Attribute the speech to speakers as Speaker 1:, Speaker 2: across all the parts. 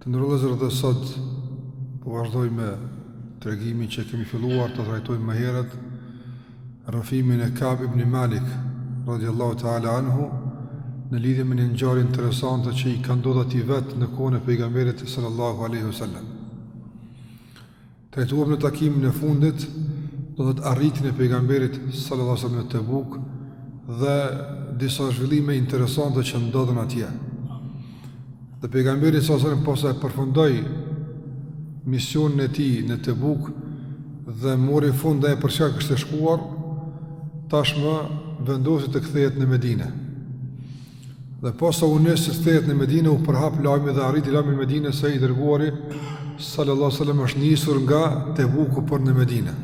Speaker 1: Të nderuar vëllezër edhe sot po vazhdoj me tregimin që kemi filluar ta trajtojmë më herët rrëfimin e Kab ibn Malik radiallahu ta'ala anhu në lidhje me një ngjarje interesante që i ka ndodhur atij vet në kohën e pejgamberit sallallahu alaihi wasallam. Trajtuam në takimin e fundit do të arritjen e pejgamberit sallallahu alajhi wasallam në Tebuk dhe disa zhvillime interesante që ndodhën atje. Dhe pejgamberi sallallahu alajhi wasallam posa e përfundoi misionin e tij në Tebuk dhe mori fund ndaj për çka kishte shkuar, tashmë vendosi të kthehet në Medinë. Dhe posa u nis që të kthehet në Medinë, u përhap lajmi dhe arriti lajmi në Medinë se i dërguari sallallahu alaihi wasallam është nisur nga Tebuku për në Medinë.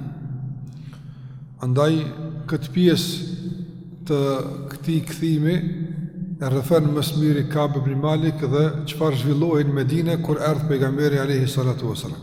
Speaker 1: Andaj këtë pjesë të këtij kthimi e rrëfen më së miri Ka'b ibn Malik dhe çfarë zhvillohej në Medinë kur erdhi pejgamberi alaihi salatu wasallam.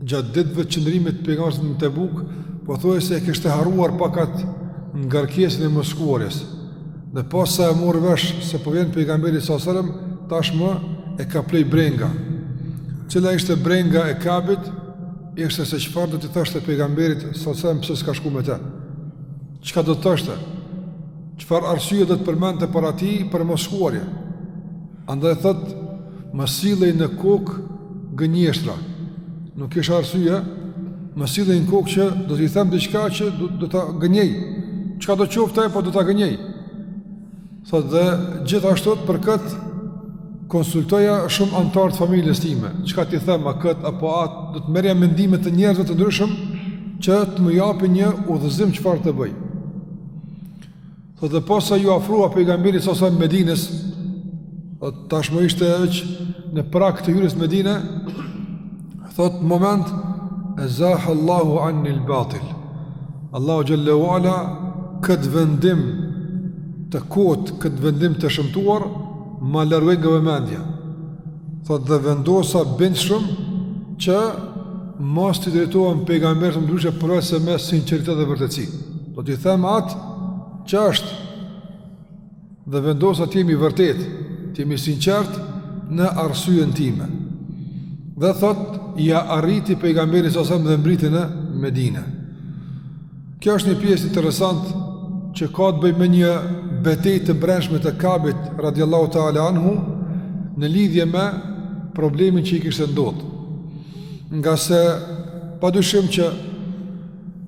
Speaker 1: Gjatë ditëve të qëndrimit të pejgamberit në Tebuk, pothuajse e kishte harruar paksa ngarkesën e mosshkuarjes. Dhe posa e mori vesh se po vjen pejgamberi sa selam, tashmë e kaploi brenga. Cila ishte brenga e Kabit? Ishte se çfarë do t'i thoshte pejgamberit sa selam pse s'ka shku me të? Çka do të thoshte? Çfarë arsye do të përmendte para tij për mosshkuarje? Andaj thotë, më sillej në kokë gënjeshtra. Nuk kisha arsye, më sillej në kokë që do t'i them diçka që do, do ta gënjej. Çka do qoftë ajo, po do ta gënjej. Thotë dhe gjithashtu për kët konsultoja shumë anëtarë të familjes time. Çka t'i them a kët apo atë, do të merrja mendime të njerëzve të ndryshëm që të më japin një udhëzim çfarë të bëj. Dhe thotë posa iu afrua pejgamberi sa selam Medinës, dhe tashmë ishte veç në prag të hyrjes në Medinë, thotë moment, ezaha Allahu anni l'batil. Allahu xhel-le ue ala, këtë vendim të kotë, këtë vendim të shëmtuar, ma largoi nga vëmendja. Thotë dhe vendosa bindshëm, që mos t'i drejtohem pejgamberit më dryshe përveçse me sinceritet dhe vërtetësi. Do t'i them atë që është dhe vendosa të jem i vërtetë, të jem i sinqertë në arsyen time. Dhe thotë, ja arriti pejgamberi sa selam dhe mbërriti në Medinë. Kjo është një pjesë interesante që ka të bëjë me një betejë të brendshme të Kabit radiallahu ta'ala anhu në lidhje me problemin që i kishte ndodhë. Ngase pa dyshim që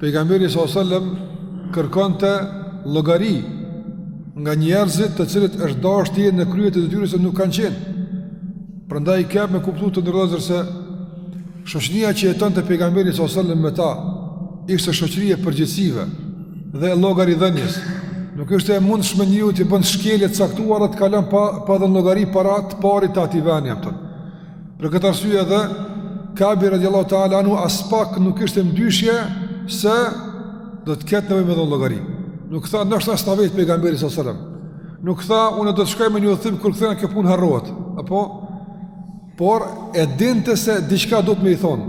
Speaker 1: Pejgamberi sallallahu alajhi wasallam kërkonte llogari nga njerëzit të cilët është dasht të jenë në krye të detyrës e nuk kanë qenë. Prandaj e kemi me kuptu të nderuar se shoqëria që jetonte pejgamberi sallallahu alajhi wasallam me ta ishte shoqëri e përgjegjësive dhe llogaridhënies. Nuk ishte e mundshme njeriu të bën shkelje të caktuara të kalon pa pa dhënë llogari para të parit të atij veni atë. Për këtë arsye edhe Kabi radiallahu ta'ala anhu aspak nuk ishte në mëdyshje se do të ketë nevojë me dhon llogari. Nuk tha ndoshta as s'na vet pejgamberi sallallahu alajhi wasallam. Nuk tha unë do të shkoj me një udhëtim kur kthena kjo punë harrohet. Apo por e dinte se diçka duhet me i thon.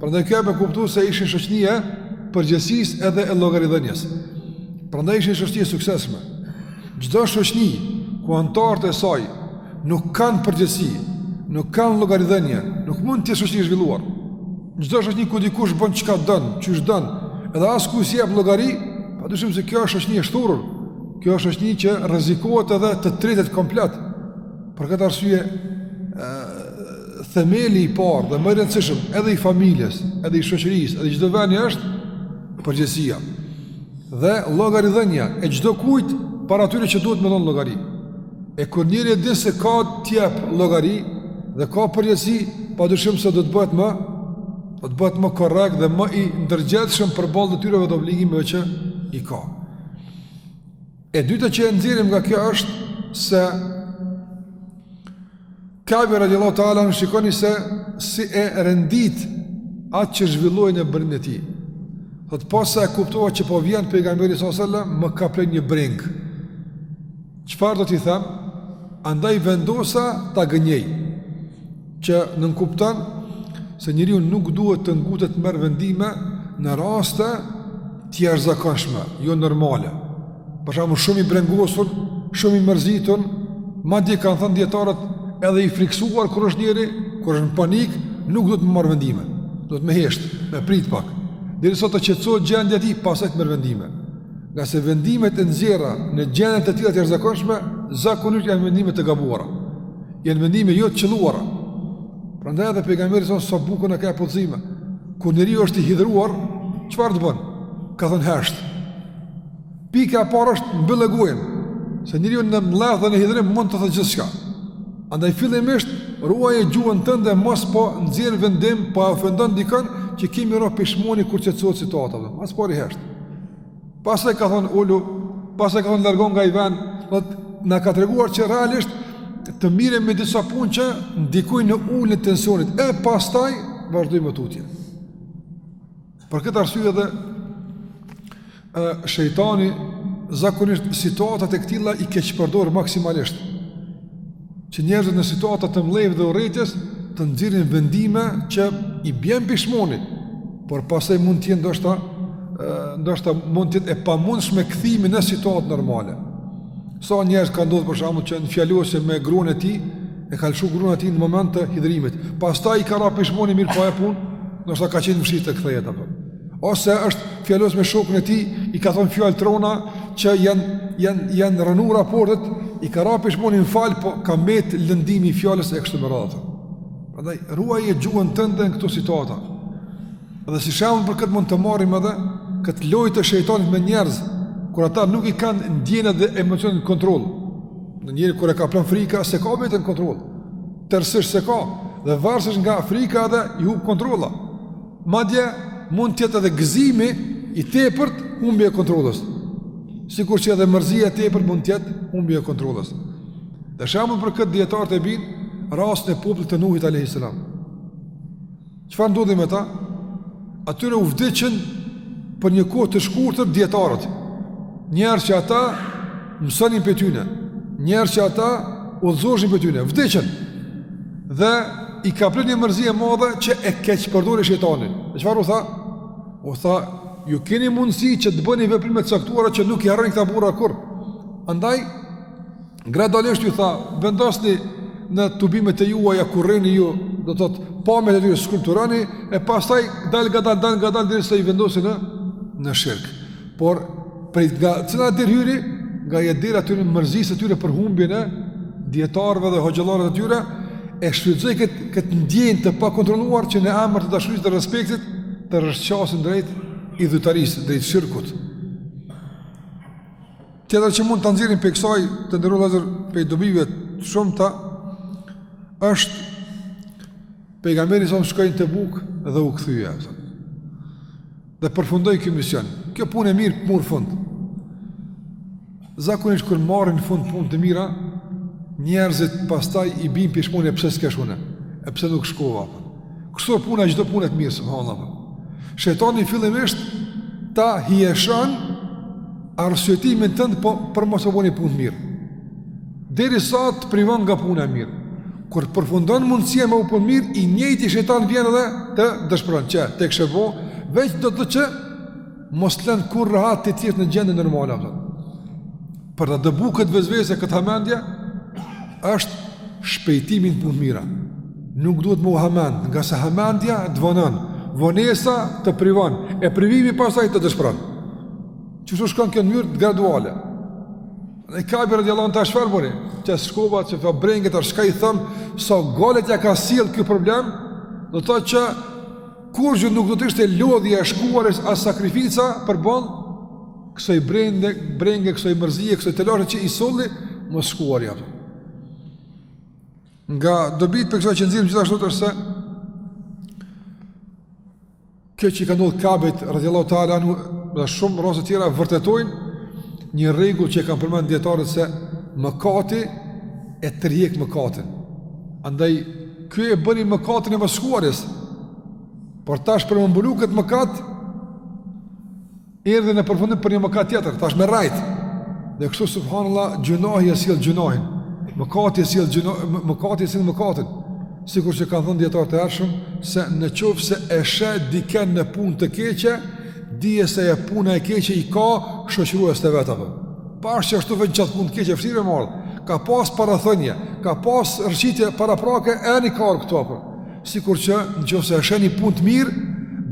Speaker 1: Prandaj kjo e me kuptu se ishin shoqni e përgjegjësisë edhe e llogaridhënies. Prandaj ishin shoqni e suksesshme. Çdo shoqni ku anëtarët e saj nuk kanë përgjegjësi, nuk kanë llogaridhënie, nuk mund të jetë shoqni e zhvilluar. Çdo shoqni ku dikush bon çka don, qysh don, edhe askujt s'i jep llogari, padyshim se kjo është shoqni e shthurur. Kjo është shoqni që rrezikohet edhe të tretet komplet. Për këtë arsye, themeli i parë dhe më i rëndësishëm edhe i familjes, edhe i shoqërisë, edhe çdo veni është përgjegjësia. Dhe llogaridhënia e çdokujt para atyre që duhet me dhon llogari. E kur njeri e din se ka të jap llogari dhe ka përgjegjësi, padyshim se do të bëhet më do të bëhet më korrekt dhe më i ndërgjegjshëm përballë detyrave dhe obligimeve që i ka. E dyta që e nxjerrim nga kjo është se Kabi radiallahu ta'ala anhu shikoni se si e rendit atë që zhvillohej në brendinë e tij. Thotë pasi e kuptova që po vjen pejgamberi s.a.s. më kaploi një brengë. Çfarë do t'i them? Andaj vendosa ta gënjej që nënkupton se njeriu nuk duhet të ngutet me marrë vendime në raste të jashtëzakonshme, jo normale. Për shembull shumë i brengosur, shumë i mërzitun, madje kanë thënë dijetarët edhe i frikësuar kur është njeri, kur është në panik, nuk duhet me marrë vendime, duhet me heshtë, me pritë pak. Derisa të qetësohet gjendja e tij, pastaj të merr vendime. Ngase vendimet e nxjerra në gjendje të tilla të jashtëzakonshme, zakonisht janë vendime të gabuara. Janë vendime jo të qëlluara. Prandaj edhe pejgamberi jonë sa bukur na ka jep udhëzime. Kur njeriu është i hidhëruar, çfarë të bënë? Ka thënë hesht. Pika e parë është mbylle gojën, se njeriu në mllef dhe në hidhërim mund të thotë gjithçka. Andaj fillimisht ruaje gjuhën tënde mos po nxjerr vendim apo ofendon dikën që ki me ra pishman kur qetësohet situata. Më së pari hesht. Pastaj ka thon ulu, pastaj ka thon largohu nga ai vend, dhe na ka treguar që realisht të merremi me disa punë që ndikojnë në uljen e tensionit. E pastaj vazhdojmë më tutje. Për këtë arsye edhe ë shejtani zakonisht situata të këtilla i keqpërdor maksimalisht. Që njerëzit në situata të mllefit dhe urrejtjes të nxirrin vendime që i bien pishmoni, por pastaj mund të jetë ndoshta ndoshta mund të jetë e pamundshme kthimi në situatë normale. Sa njerëz ka ndodh për shembull që në fjalosje me gruan e tij E ka lëshu grun e tij në moment të hidhërimit Pastaj i ka ra pishmoni mirëpo ajo punë ndoshta ka qenë vështirë të kthehet apo Ose është fjalos me shokun e tij I ka thonë fjalë t'rona Që janë jan, jan rrënu raportet I ka ra pishmoni më fal Po ka mbet lëndimi i fjalës e kështu me radhë Andaj, ruaje gjuhën tënde në këto situata Dhe si shembull për këtë mund të marrim edhe këtë lojë të shejtanit me njerëz, kur ata nuk i kanë ndjenjat dhe emocionet në kontroll. Një njeri kur e kaplon frika s'e ka veten n'kontroll. Tërësisht s'e ka dhe varësisht nga frika edhe i hup kontrolla. Madje mund të jetë edhe gëzimi i tepërt humbje e kontrollës. Sikur që edhe mërzia e tepërt mund të jetë humbje e kontrollës. Dhe shembull për këtë dijetarët e bijnë rastin e popullit të Nuhit alayhis salam. Çfarë ndodhi me ta? Atyre u vdiqën për një kohë të shkurtër dijetarët. Njerëz që ata mësonin prej tyne, njerëz që ata udhëzoheshin prej tyne, vdiqën. Dhe i kaplon një mërzi e madhe që e keqpërdori shejtani. Dhe çfarë u tha? U tha, ju keni mundësi që të bëni veprime të caktuara që nuk i harroni këta burra kurrë. Andaj Gradualisht ju tha, vendosni në tubimet e juaja ku rrini ju, do të thotë, pamjet e tyre skulpturoni e pastaj dalngadal dalngadal derisa i vendosi në në shirk. Por prej nga cila derë hyri, nga e dera e tyne mërzisë së tyne për humbjen e dijetarëve dhe hoxhallarëve të tyre e shfrytëzoi kët kët ndjenjë të pakontrolluar që në emër të dashurisë dhe respektit të rrëshqasin drejt idhujtarisë, drejt shirkut. Tjetër që mund ta nxirrim prej kësaj të nderu vllezër prej dobive të shumta, është pejgamberi sonë shkoi në Tebuk dhe u kthye. Dhe përfundoi ky mision. Kjo punë e mirë murr fund. Zakonisht kur marrin fund punët e mira, njerëzit pastaj i bijnë pishmon e pse s'kesh unë, e pse nuk shkova. Kështu puna e çdo pune të mirë subhanallahu. Shejtani fillimisht ta hijeshon arsyetimin tënd po për mos me bo ni punë të mirë. Derisa të privon nga puna e mirë. Kur përfundon mundësia me bo punë mirë, i njëjti shejtan vjen edhe të dëshpëron që t'e kishe bo, veç do të që mos të lën kurrë rahat të jesh në gjendje normale apo. Për të dëbu këtë vezvese, këtë hamendje, është shpejtimin punë të mira. Nuk duhet me u hamend, ngase hamendja të vonon, vonesa të privon, e privimi pastaj të dëshpron. Kështu shkon kjo në mënyrë graduale. Dhe Kabi radiallahu tash çfarë bëri, që s'shkova, çfarë brenge, ashtu i thom, sa telashet ja ka sjell ky problem, dhe thotë që Kurgjë nuk do të ishte lodhja e shkuarjes as sakrifica përballë kësaj brenge, brenge, kësaj mërzie, kësaj telashe që i solli mosshkuarja apo. Nga dobitë prej kësaj që nxjerrim gjithashtu është se kjo që i ka ndodh Kabit, radijallahu ta'ala, dhe shumë raste të tjera, vërtetojnë një rregull që e kanë përmend dijetarët se mëkati e tërhjek mëkatin. Andaj, Ky e bëri mëkatin e mosshkuarjes. Por tash për me mbulu këtë mëkat, erdhi në përfundim për një mëkat tjetër, tash me rrejt. Dhe kështu subhanallah gjynahi e sjell gjynahin. Mëkati e sjell gjynahin, mëkati e sjell mëkatin. Sikur që kanë thënë dijetarët e hershëm se në qoftë se e sheh dikënd në punë të keqe, Dije se e puna e keqe i ka shoqëruesit e vet apo. S'është që ashtu vetë atë punë të keqe, fështirë e ardh. Ka pas parathënie, ka pas rrëshqitje paraprake e ni ka ardh këtu apo. Sikur që në qoftë se e sheh ni punë të mirë,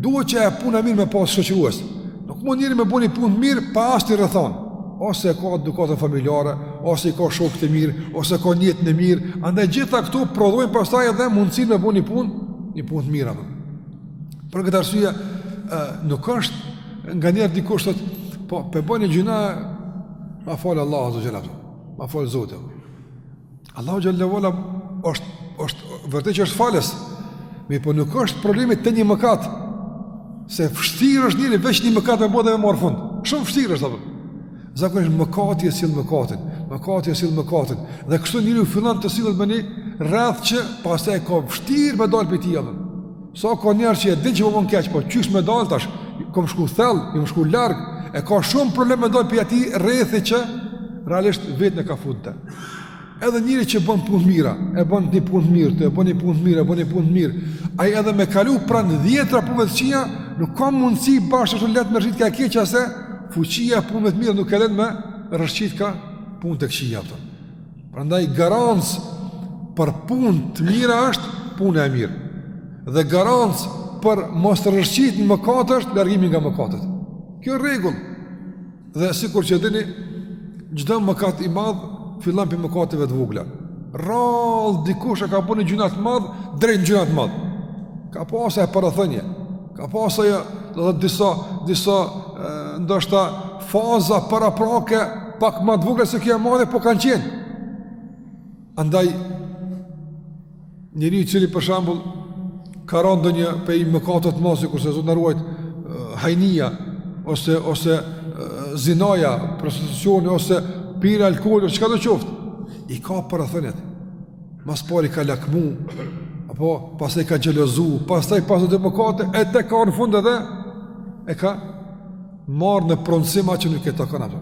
Speaker 1: duhet që e puna e mirë me pas shoqërues. Nuk mund njeri me bo një punë të mirë pa asnjë rrethanë. Ose e ka edukatën familjare, ose i ka shokët e mirë, ose ka nijetin e mirë. Andaj gjitha këto prodhojnë pastaj edhe mundësinë me bo një punë, një punë të mirë apo. Për këtë arsye nuk është nganjëherë dikush thotë, po e boj një gjynah, ma fal Allahu azze ve xhel, ma fal Zoti. Allahu xhele ve ala, është, është, vërtet që është falës, mirëpo nuk është problemi te një mëkat, se fështirë është njeri veç një mëkat me bo dhe me marrë fund, shumë fështirë është, apo. Zakonisht mëkati e sjell mëkatin, mëkati e sjell mëkatin, dhe kështu njeriu fillon të sillet në një rreth që pastaj e ka fështirë me dalë prej tij, apo. Sa ka njerë që e din që po bën keq, po qysh me dalë tash, kom shku thell, kom shku larg, e ka shumë problem me dalë për ati rrethi që realisht vetë në ka futë Edhe njëri që bën punë mira, e bën një punë mirë, të e bën një punë mirë, e bën një punë mirë, a i edhe me kalu pranë dhjetra punëve të qia, nuk ka mundësi bashkë të letë me rritë ka e keqë, ase fuqia punëve të mirë nuk e letë me rrëshqitë ka punë të këqia. Të. Prandaj garancë për punë të mira është puna e mirë. Dhe garancë për mos rrëshqit në mëkate është largimi nga mëkatet. Kjo është rregull. Dhe sikur që e dini, çdo mëkat i madh fillon prej mëkateve të vogla. Rrallë dikush e ka bërë gjynah të madh drejt në gjynah të madh. Ka pasur ai parathënie. Ka pas ajo dhe disa disa ndoshta faza paraprake pak më të vogla se kjo e madhe, po kanë qenë. Andaj njeri i cili për shembull ka rënë ndonjë pej mëkatet të mdha sikurse Zot na ruajt hajnia ose ose zinaja, prostitucioni ose pirje alkooli, çka do të qoftë, i ka parathëniet. Ma s'pari ka lakmu, apo pastaj ka xhelozu, pastaj pastaj do mëkate, e tek në fund edhe, e ka marrë në pronësi atë që nuk i takon ato.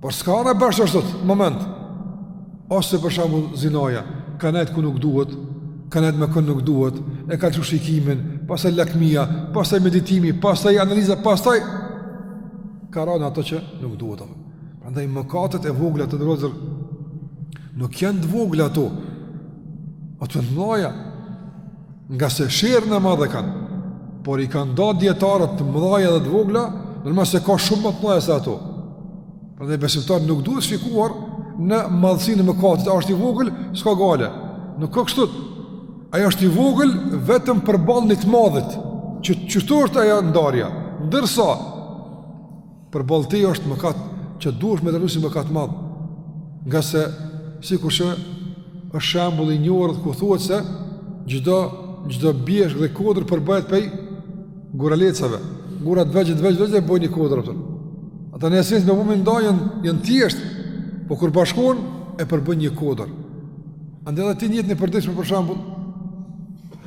Speaker 1: Por s'ka ra bash tash atë moment, ose për shembull zinaja, ka nejtë ku nuk duhet, ka nejtë me kënë nuk duhet, e ka lëshu shikimin, pastaj lakmia, pastaj meditimi, pastaj analiza, pastaj ka ra n'ato që nuk duhet ato. Prandaj mëkatet e vogla të nderuar nuk janë të vogla ato. Ato të mëdha ngase sherrin e madh e kanë, por i kanë da dijetarët të mëdha dhe të vogla, ndërmes se ka shumë më të mëdha se ato. Prandaj besimtari nuk duhet shikuar në madhësinë e mëkatit, a është i vogël, s'ka gajle. Nuk ka kështu. Ai është i vogël vetëm përballë të madhit, që kështu është ajo ndarja. Ndërsa Përballë teje është mëkat që duhesh me dallu si mëkat të madh. Ngase sikur që është shembull i njohur ku thuhet se çdo çdo bjeshkë dhe kodër përbëhet prej guralecave. Gura të vegjël të vegjël të vegjël e bojnë një kodër atë. Ata në esencë me bo me i nda janë thjesht, po kur bashkohen e përbëjnë një kodër. Andaj edhe ti n'jetën e përditshme për shembull,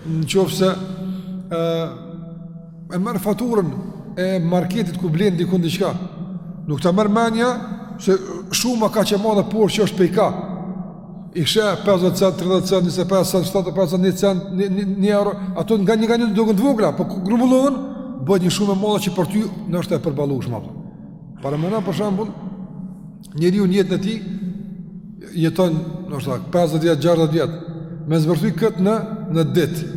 Speaker 1: në qoftë se e, e merr faturën e marketit ku blen diku diçka. Nuk ta merr mendja se shuma kaq e madhe por që është pej kah. I sheh 50 cent, 30 cent, 25 cent, 75 cent, 1 cent, 1 euro, ato nga një nga një duken të vogla, po kur grumbullohen, bëhet një shumë e madhe që për ty nuk është e përballushme. Paramendo për shembull, njeriu në jetën e tij jeton, do të thotë, 50 vjet, 60 vjet, me zbërthy këtë në në ditë.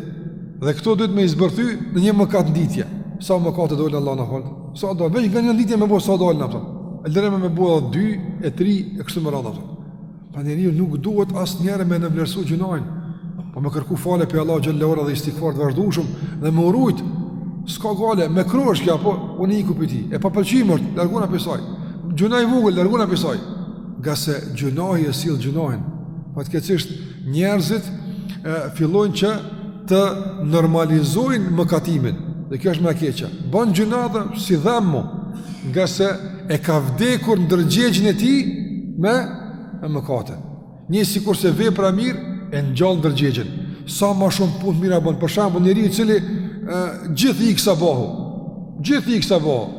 Speaker 1: Dhe këto ditë me i zbërthy në një mëkat n'ditë. Sa mëkate dalin, Allah na fal. Sa do veç nga një n'ditë me bë sa dalin ato. E lëre më me bë 2 e 3 e kështu me radhë. Pra njeriu nuk duhet asnjëherë me nënvlerësu gjynahin. Po me kërku falje prej Allahut xhel-le ue ala dhe istighfar të vazhdueshëm dhe me u rujt. S'ka gajle, mekruh është kjo, po unë iku prej tij. E papëlqyme është, largona prej saj. Gjynah i vogël, larguna pi soj Ngase gjynahi e sjell gjynahin Fatkeqësisht njerëzit e, Fillojnë që të normalizojnë mëkatimin Dhe kjo është ma e keqja Bon gjynah dhe s'i dhemb mu Ngase e ka vdekur ndërgjegjen e tij Me, me mëkate Njëjtë sikurse vepra e mirë E ngjall ndërgjegjen Sa ma shumë punë t'mira bon Për shembull njeriu i cili e, Gjithë i kësa bahu Gjithë i kësa bahu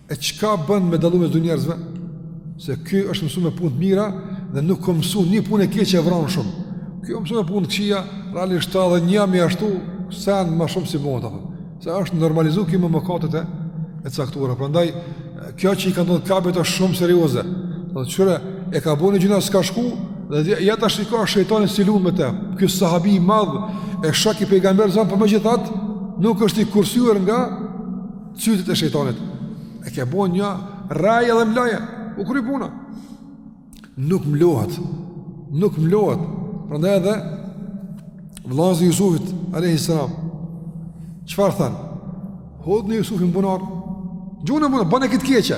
Speaker 1: E çka bën me dallu mes dy njerëzve? Se ky është mësuar me punë të mira dhe nuk është mësuar një punë e keqe e vron shumë. Ky është mësuar me punë të këqija, realisht ta dhe një më ashtu sa më shumë s'i bon apo. Se është normalizuar ky me mëkatet e e caktuara. Prandaj kjo që i ka ndodhur Kabit është shumë serioze. Do të thotë e ka bënë gjynah s'ka shku dhe ja ta shikoj shejtanin si lun me të. Ky sahabi i madh e shok i pejgamberit por po megjithatë nuk është i kursyer nga cytjet e shejtanit e ke bën një raj edhe mloje, u kry puna. Nuk mlohet. Nuk mlohet. Prandaj edhe vllaznit e Jusufit alayhis salam. Çfarë than? Hodni Jusufin bunar. Gjune bunar, bane këtë keqe.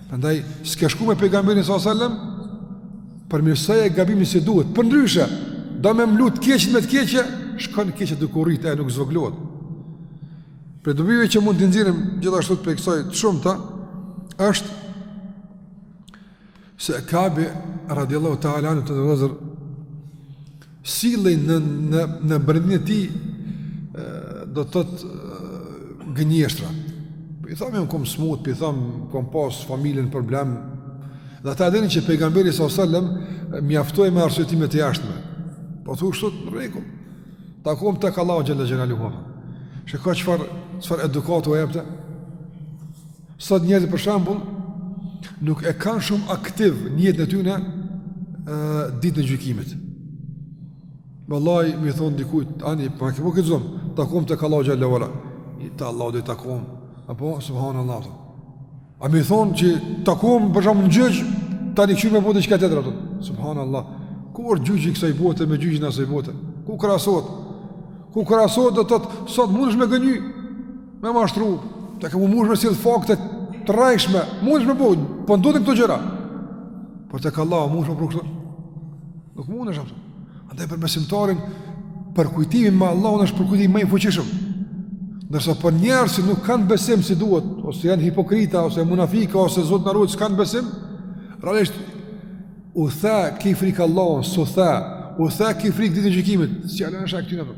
Speaker 1: Prandaj s'ke shku me pejgamberin sallallahu alajhi wasallam përmirësoje gabimin si duhet. Përndryshe, do me mlu të keqit me të keqe, shkon të keqit duke u rritë e nuk zvogëlohet. Prej dobive që mund të nxjerrim gjithashtu të peksoj të shumta është se Kabi radiallahu ta'ala anhu të dhe Sillej në në në brendinë e tij do të thotë gënjeshtra. Po i thom un kom smut, po i thom kom pas familjen problem. Dhe ata dinin që pejgamberi sa selam mjaftoi me arsyetime të jashtme. Po thu kështu në rregull. Takohemi tek Allahu xhelle xhelaluhu. Shiko çfar çfar edukate u jepte. Sot njerëzit për shembull nuk e kanë shumë aktive në jetën e tyre ditën e gjykimit. Vallahi me i thon dikujt, ani po ke po gëzon, takohemi tek Allahu xhelle xhelaluhu. I ta Allahu do takohemi. Apo subhanallahu. A me i thon që takohemi për shembull n'gjyq, tani kshu me bo diçka tjetër atë. Subhanallahu. Ku është gjyqi i kësaj bote me gjyqin e asaj bote? Ku krahasohet? Ku krahasohet do të thotë sot mundesh me gënjy? Me mashtru, tek e mu mundesh me sjell fakte të rrejshme, mundesh me bo, por po ndodhin këto gjëra. Por tek Allahu, mundesh me pru këto, nuk mundesh apo. Andaj për besimtarin, përkujtimi me Allahun është përkujtimi ma i fuqishëm. Ndërsa për njerëz që nuk kanë besim si duhet, ose janë hipokrita, ose munafika, ose Zot na ruaj s'kanë besim, realisht, u the ki frikë Allahun, s'u the, u the ki frikë ditën e gjykimit, s'i lën shenjë këtyne apo.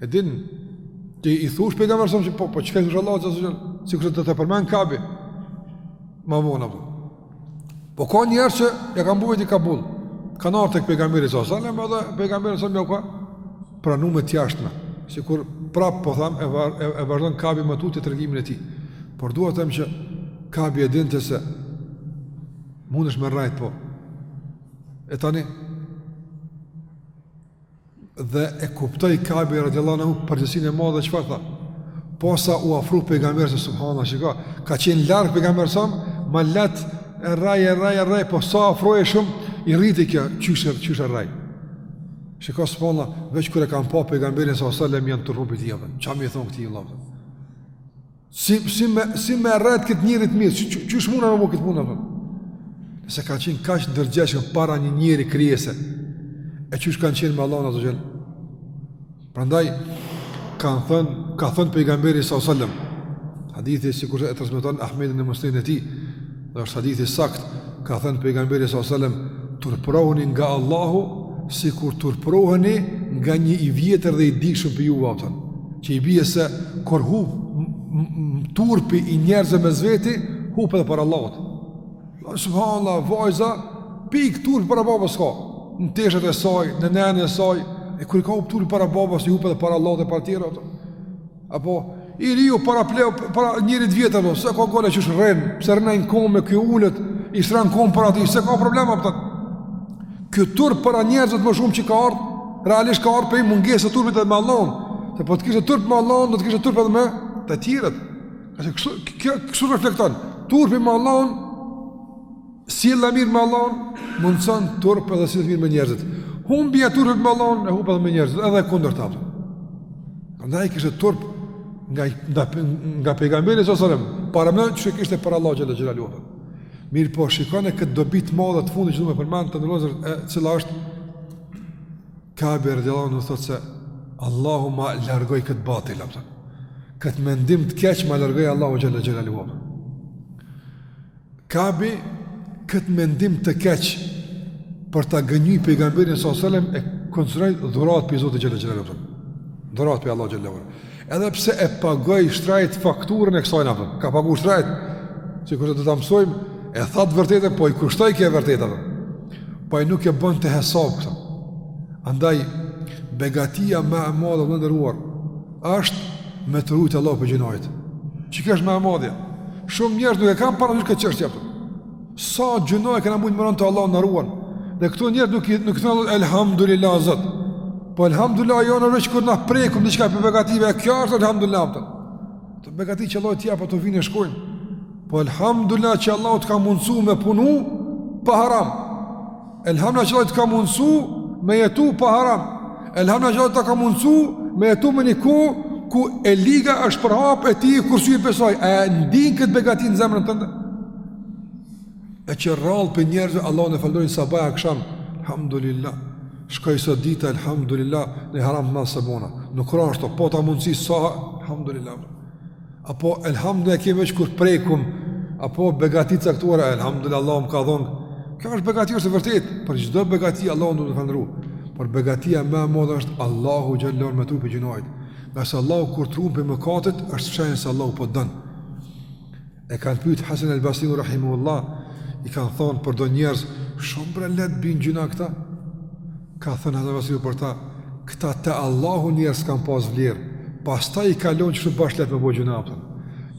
Speaker 1: E din, ti i thush pejgamberit sa selem po, po çka i thush Allahut që asë sikurse do ta përmend Kabi, ma vonë apo. Po ka njerëz që ja kanë bo veti kabull, kanë ardhë tek pejgamberi sa selem, edhe pejgamberi sa selem ka pranu me t'jashtme, sikur prap po tham e, var, e, e vazhdon Kabi më tutje tregimin e tij. Por dua të them që Kabi e dinte se mundesh me rrajt po. E tani, Dhe e kuptoi Kabi radiallahu anhu përgjegjësinë e madhe, çfarë tha. Posa u afru pejgamberi sa selem, subhanallah, shiko, ka qenë larg pejgamberi sa selem, ma lehtë e rraj, e rraj, e rraj, posa afru e shumë, i rriti kjo, qysh, qysh e rraj. Shiko subhanallah, veç kur e kam pa pejgamberin sa selem janë të rrubit i jabën. Ça me i thonë këtij llafe? Si, si, me, si me rrejt këtë njeri t'mirë, qysh, qysh muna me bo këtë punë, apëton? Nëse kanë qenë kaq të ndërgjegjshëm para një njeri krijese, e qysh kanë qenë me Allahun azze ve xhel? Prandaj, kanë thënë, ka thënë pejgamberi s.a.s. Hadithi sikurse e transmeton Ahmedi në Musnedin e tij, Dhe është hadith i saktë, ka thënë pejgamberi sallallahu alajhi wasallam, turprohuni nga Allahu sikur turproheni nga një i vjetër dhe i dijshëm për ju, apëton, që i bie se kur hup turpi i njerëzve mes veti, hup edhe para Allahut. Subhanallah, vajza pikë turpi para babës s'ka. Në teshat e saj, në nënën e saj, e kur i ka hup turpi para babës, i hup edhe para Allahut e para tjerëve. Apo, i riu para, ple, para njerit t'vjetër, apo, s'e ka gajle që rrin, pse rrin ai në komë, ky ulët, i shtrin komë para tij, s'e ka problem, apëton. Ky turp para njerëzve më shumë që ka ardhë, realisht ka ardhë prej mungesës së turpit edhe me Allahun, se po të kishte turp me Allahun, do të kishte turp edhe me të tjerët. Kështu, kështu, kështu reflekton, turpi me Allahun, Sjellja e mirë me Allahun mundëson turp edhe sjellje t'mirë me njerëzit. Humbe turpin me Allahun e humb edhe me njerëzit, edhe e kundërta. Andaj kishte turp nga nga, nga pejgamberi sa selam, paramendo ça kishte para Allahut xhele xhelaluhu. Mirëpo shikone këtë dobi të madhe të fundit që du me përmend, të nderuar vëllezër, e cila është Kabi radiallahu anhu thotë se Allahu ma largoi këtë batil, apëton. Këtë mendim të keq ma largoi Allahu xhele xhelaluhu. Kabi këtë mendim të keq për ta gënjy pejgamberin sa selam e konsideroi dhuratë prej Zotit xhele xhelaluhu. Dhuratë prej Allahut xhele xhelaluhu. Edhe pse e pagoi shtrajt fakturën e kësajna, apëton. Ka pagu shtrajt. Sikurse do ta mësojmë, e tha të vërtetën, po i kushtoi kjo e vërtetë, apo. Po ai nuk e bënte hesap këtë. Andaj begatia më e madhe, të nderuar Është me të rujt Allahu prej gjynahit Që kjo është ma e madhja Shumë njerëz nuk e kanë parasysh këtë çështje prej Sa gjynahit kena mund me ra e Allahu na ruan Dhe këta njerëz nuk, nuk thonë Elhamdulillah Zot Po elhamdulillah jo veç kur na prekum diçka prej begative e kjo është elhamdulillah për. Të begati që Allahu t'i jep të vijnë e shkojnë Po elhamdulillah që Allahu të ka mundësu me punu Pa haram Elhamdulillah që Allahu të ka mundësu me jetu pa haram Elhamdulillah që Allahu të ka mundësu me jetu me një kohë ku e liga është përhap e ti e kursu i besoj E ndin këtë begati në zemrën tënde E që rrallë prej njerëzve Allahun e falënderojnë sabah e aksham Alhamdulillah Shkoj sot dita, alhamdulillah Një haram të madh s'e bona Nuk rrshita, pata mundësi sa Alhamdulillah Apo elhamdulillah e kemi veç kur prekum, apo begati të caktuara elhamdulillah Allahu më ka dhënë. Kjo është begati është e vërtetë, për çdo begati Allahu duhet falëndru. Por begatia më e madhe është Allahu xhallahu me t'ru prej gjynahit. Ngase Allahu kur t'run prej mëkatit është shenjë se Allahu po t'don. E kanë pyet Hasan al-Basri rahimehullah, i kanë thonë për do njerëz shumë bre lehtë bin n'gjynah këta. Ka thënë Hasan Basriu për ta, këta te Allahu njerëz s'kanë pas vlerë, pastaj i ka lon kështu bash lehtë me bo gjynah, kupton.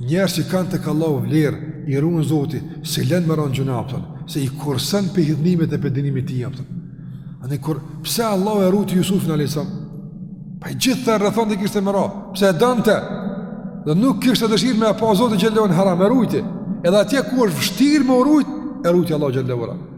Speaker 1: Njerëz që kanë tek Allahu vlerë, i ruan Zoti, s'i len me ra n'gjynah, kupton, se i kursen prej hidhnimit e prej dënimit t'tij, kupton. Ani kur pse Allahu e rujti Jusufin alayhis salam? Po gjithë ato rrethanat i kishte me ra, pse e donte? Dhe nuk kishte dëshirë me e pa Zoti xhele n'haram e rujti. Edhe atje ku është vështirë me u rujt, e rujti Allahu xhele ue ala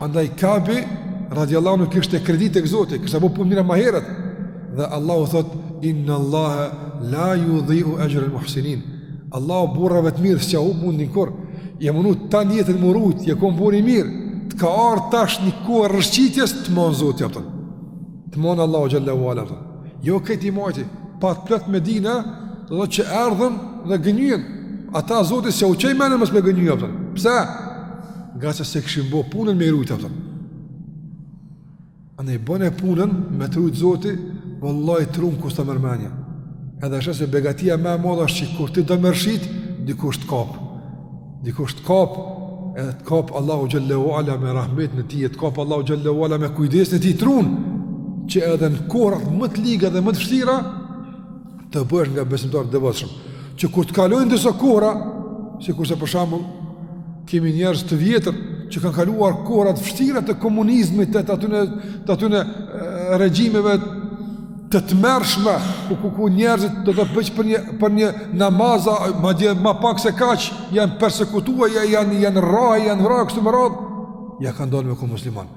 Speaker 1: Andaj Kabi radiallahu anhu kishte kredit tek Zoti, kishte bo punë t'mira ma herët. Dhe Allahu thotë, inna Allahe la judiu exhrel muhsinin. Allahu burrave të mirë, s'jau hup mundin kurrë, je munu tan jetën me u rujt, je konë burrë i mirë, të ka ardh tash një kohë e rrëshqitjes, të mon Zoti, a kupton. Të mon Allahu xhele ue ala, kupton. Jo këtë e majti, pat plot Medina, do t'thotë që erdhën dhe gënjyen, ata Zoti s'jau çoi menën mos me gënjy, kupton. Pse? ngase s'e kishin bo punën me i rujt, kupton. Andaj bëne punën me të rujt Zoti, vallahi të run ku s'ta merr menja. Edhe e sheh se begatia ma e modhe është që kur ti do me rrshit, dikush të kap. Dikush të kap, edhe të kap Allahu xhele ue ala me rahmetin e tij, e të kap Allahu xhele ue ala me kujdesin e tij të run, që edhe në kohërat më të liga dhe më të vshtira, të bëhesh nga besimtarët e devotshëm, që kur të kalojnë disa kohra, sikurse për shembull kemi njerëz të vjetër që kanë kaluar kohra të vështira të komunizmit, të atyre të atyre regjimeve të tmerrshme, ku ku, ku njerëzit do të bëj për një për një namaz, madje më pak se kaq, janë persekutuar, janë janë rrahë, janë vra e kështu me radhë, ja kanë dalë me kon musliman.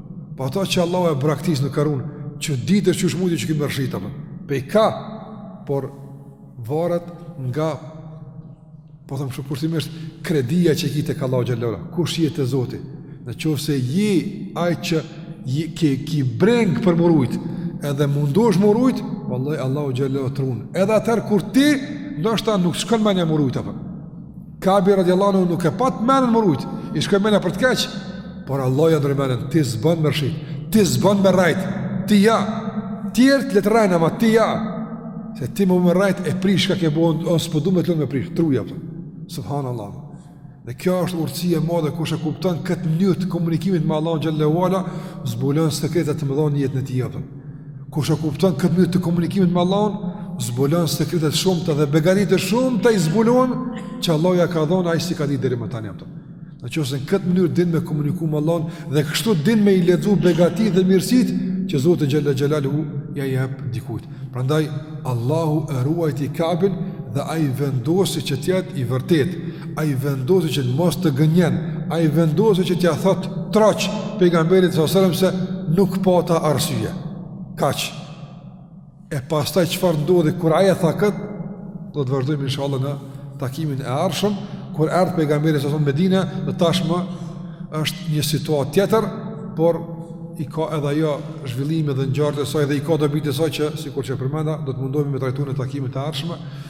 Speaker 1: Po ata që Allahu e braktis nuk e run, çuditesh qysh mundi që ky me rrëshit, a po. Pej ka, por varet nga, po them shumë kushtimisht, kredia që ki tek Allahu xhelle ue ala, kush je te Zoti, në qoftë se je ai që je, ki, ki brengë për m'u rujt, edhe mundohesh m'u rujt, vallahi Allahu xhelle ue ala të run, edhe atëherë kur ti, ndoshta nuk shkon menja m'u rujt, a po. Kabi radiallahu anhu nuk e pat menden m'u rujt, i shkoi mendja për të keq, por Allahu ja ndrroi menden, ti s'bon me rrëshit, ti s'bon me rrejt, ti jo. Tjerët le të rrejnë, ama ti jo. Se ti me më rrejt e prish çka ke bon, e s'po du me të lon me prish, t'ruj, a pton. Subhanallah. Dhe kjo është urtësi e madhe kush e kupton këtë mënyrë të komunikimit me Allahun xhelle ue ala, zbulon sekrete të mëdha në jetën e tij apo. Kush e kupton këtë mënyrë të komunikimit me Allahun, zbulon sekrete të shumta dhe begati të shumta i zbulon që Allahu ja ka dhonë ai s'i ka ditë deri më tani, a pton. Në qoftë se në këtë mënyrë din me komuniku me Allahun dhe kështu din me i lexu begatitë dhe mirësitë që Zoti xhelle xhelaluhu ja jep dikujt. Prandaj, Allahu e ruajti Kabin dhe ai vendosi që të jetë i vërtetë. Ai vendosi që mos të gënjen, ai vendosi që t'ia thotë troç pejgamberit sallallahu alajhi wasallam se nuk pata arsye. Kaq. E pastaj çfarë ndodhi kur ai e tha kët? Do të vazhdojmë inshallah në takimin e ardhshëm kur erdh pejgamberi sallallahu alajhi wasallam në Medinë dhe tashmë është një situatë tjetër, por i ka edhe ajo zhvillimet dhe ngjarjet e saj dhe i ka dobitë e saj që sikur që përmenda do të mundohemi me i trajtu në takimet e ardhshme